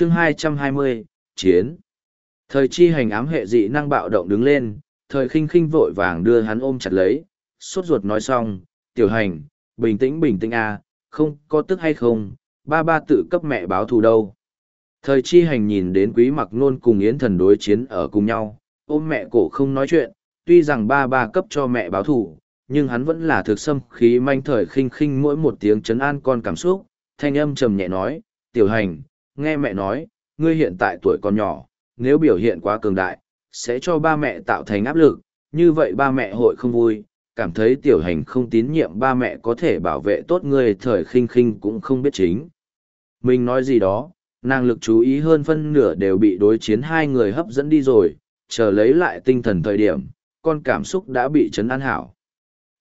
chương 220, Chiến. Thời chi hành ám hệ dị năng bạo động đứng lên, thời khinh khinh vội vàng đưa hắn ôm chặt lấy, sốt ruột nói xong, tiểu hành, bình tĩnh bình tĩnh à, không có tức hay không, ba ba tự cấp mẹ báo thù đâu. Thời chi hành nhìn đến quý mặc nôn cùng yến thần đối chiến ở cùng nhau, ôm mẹ cổ không nói chuyện, tuy rằng ba ba cấp cho mẹ báo thù, nhưng hắn vẫn là thực xâm khí manh thời khinh khinh mỗi một tiếng chấn an con cảm xúc, thanh âm trầm nhẹ nói, tiểu hành, nghe mẹ nói, ngươi hiện tại tuổi còn nhỏ, nếu biểu hiện quá cường đại, sẽ cho ba mẹ tạo thành áp lực, như vậy ba mẹ hội không vui, cảm thấy tiểu hành không tín nhiệm ba mẹ có thể bảo vệ tốt ngươi thời khinh khinh cũng không biết chính. Mình nói gì đó, nàng lực chú ý hơn phân nửa đều bị đối chiến hai người hấp dẫn đi rồi, chờ lấy lại tinh thần thời điểm, con cảm xúc đã bị chấn an hảo.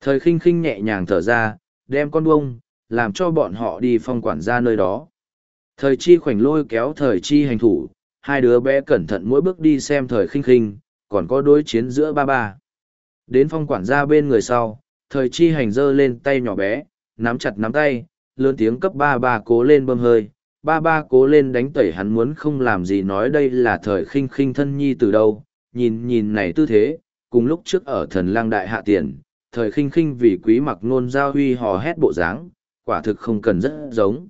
Thời khinh khinh nhẹ nhàng thở ra, đem con bông, làm cho bọn họ đi phong quản ra nơi đó. Thời chi khoảnh lôi kéo thời chi hành thủ, hai đứa bé cẩn thận mỗi bước đi xem thời khinh khinh, còn có đối chiến giữa ba ba. Đến phong quản gia bên người sau, thời chi hành giơ lên tay nhỏ bé, nắm chặt nắm tay, lớn tiếng cấp ba ba cố lên bơm hơi, ba ba cố lên đánh tẩy hắn muốn không làm gì nói đây là thời khinh khinh thân nhi từ đâu, nhìn nhìn này tư thế, cùng lúc trước ở thần lang đại hạ tiền, thời khinh khinh vì quý mặc nôn giao huy hò hét bộ dáng, quả thực không cần rất giống.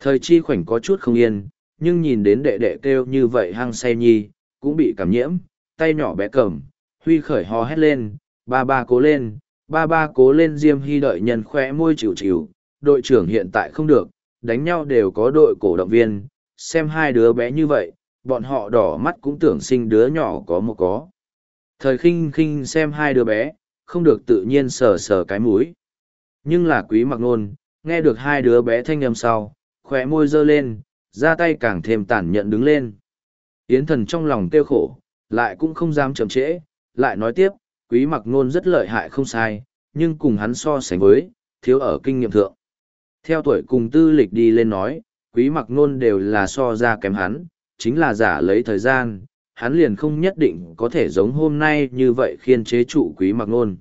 Thời chi khoảnh có chút không yên, nhưng nhìn đến đệ đệ kêu như vậy hăng say nhi, cũng bị cảm nhiễm, tay nhỏ bé cầm, huy khởi hò hét lên, ba ba cố lên, ba ba cố lên diêm hy đợi nhân khỏe môi chịu chịu, đội trưởng hiện tại không được, đánh nhau đều có đội cổ động viên, xem hai đứa bé như vậy, bọn họ đỏ mắt cũng tưởng sinh đứa nhỏ có một có. Thời khinh khinh xem hai đứa bé, không được tự nhiên sờ sờ cái mũi. Nhưng là quý mặc nôn, nghe được hai đứa bé thanh âm sau, khóe môi dơ lên, ra tay càng thêm tàn nhẫn đứng lên. Yến thần trong lòng tiêu khổ, lại cũng không dám chậm trễ, lại nói tiếp, quý mặc nôn rất lợi hại không sai, nhưng cùng hắn so sánh với, thiếu ở kinh nghiệm thượng. Theo tuổi cùng tư lịch đi lên nói, quý mặc nôn đều là so ra kém hắn, chính là giả lấy thời gian, hắn liền không nhất định có thể giống hôm nay như vậy khiên chế trụ quý mặc nôn.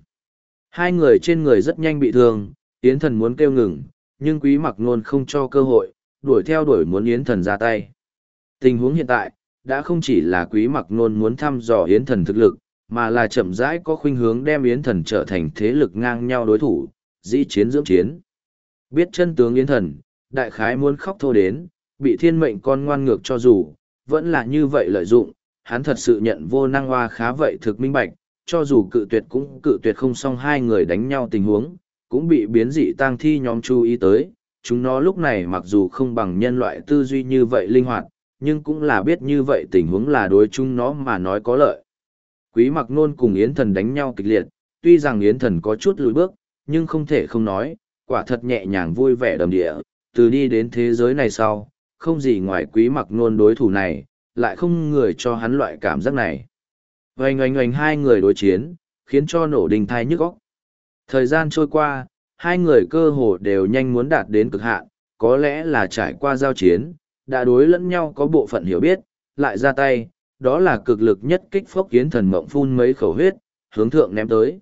Hai người trên người rất nhanh bị thương, Yến thần muốn kêu ngừng, nhưng quý mặc nôn không cho cơ hội, đuổi theo đuổi muốn Yến thần ra tay. Tình huống hiện tại, đã không chỉ là quý mặc nôn muốn thăm dò Yến thần thực lực, mà là chậm rãi có khuynh hướng đem Yến thần trở thành thế lực ngang nhau đối thủ, dĩ chiến dưỡng chiến. Biết chân tướng Yến thần, đại khái muốn khóc thô đến, bị thiên mệnh con ngoan ngược cho dù, vẫn là như vậy lợi dụng, hắn thật sự nhận vô năng hoa khá vậy thực minh bạch, cho dù cự tuyệt cũng cự tuyệt không xong hai người đánh nhau tình huống, cũng bị biến dị tang thi nhóm chú ý tới. Chúng nó lúc này mặc dù không bằng nhân loại tư duy như vậy linh hoạt, nhưng cũng là biết như vậy tình huống là đối chúng nó mà nói có lợi. Quý mặc nôn cùng Yến thần đánh nhau kịch liệt, tuy rằng Yến thần có chút lùi bước, nhưng không thể không nói, quả thật nhẹ nhàng vui vẻ đầm địa, từ đi đến thế giới này sau, không gì ngoài quý mặc nôn đối thủ này, lại không người cho hắn loại cảm giác này. Oanh oanh oanh hai người đối chiến, khiến cho nổ đình thai nhức óc. Thời gian trôi qua, hai người cơ hồ đều nhanh muốn đạt đến cực hạn, có lẽ là trải qua giao chiến, đã đối lẫn nhau có bộ phận hiểu biết, lại ra tay, đó là cực lực nhất kích phốc kiến thần mộng phun mấy khẩu huyết, hướng thượng ném tới.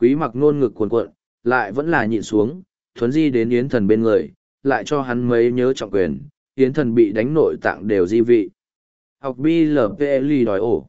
Quý mặc nôn ngực cuồn cuộn, lại vẫn là nhịn xuống, thuấn di đến yến thần bên người, lại cho hắn mấy nhớ trọng quyền, yến thần bị đánh nội tạng đều di vị. Học BLPL đòi ổ.